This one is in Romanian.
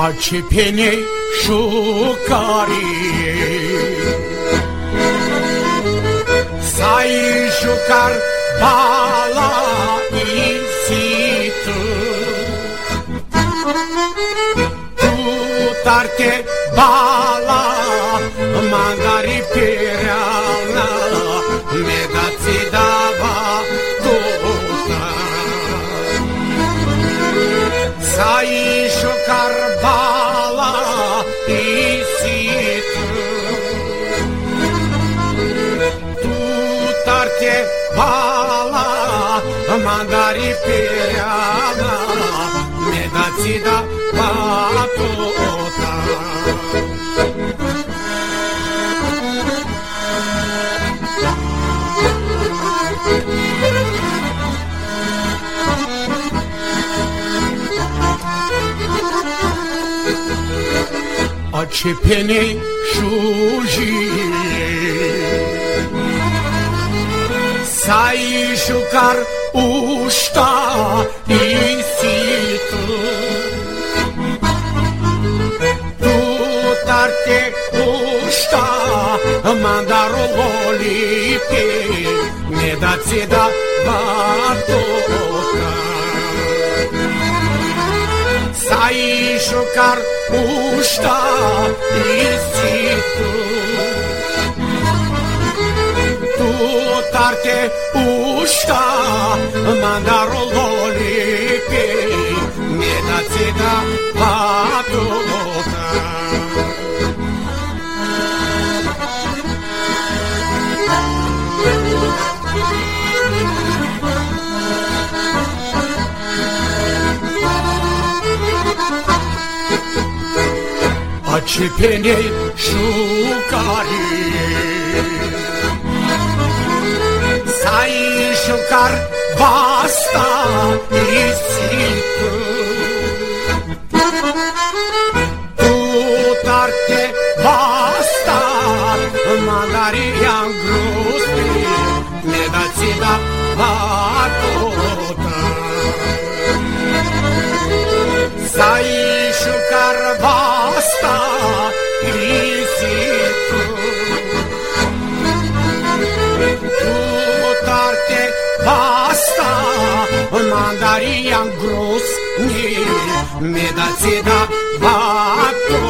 Arçipini şu kari. Sai jucar bala e cito Tutarte bala mangaripe tarte bala Magari pireana Me dați dava tuta Acipene șuji Sai jucar ușta isită Tu tarte ușta Mandaro lipe Ne dați da. Batoca Sai jucar ușta isită Tu карте ушта манар лолики медацида патута Очепеней шукарей basta isică Tu tarte basta Magaria gruste Ne dați da batota Мария груз не медоцина батута.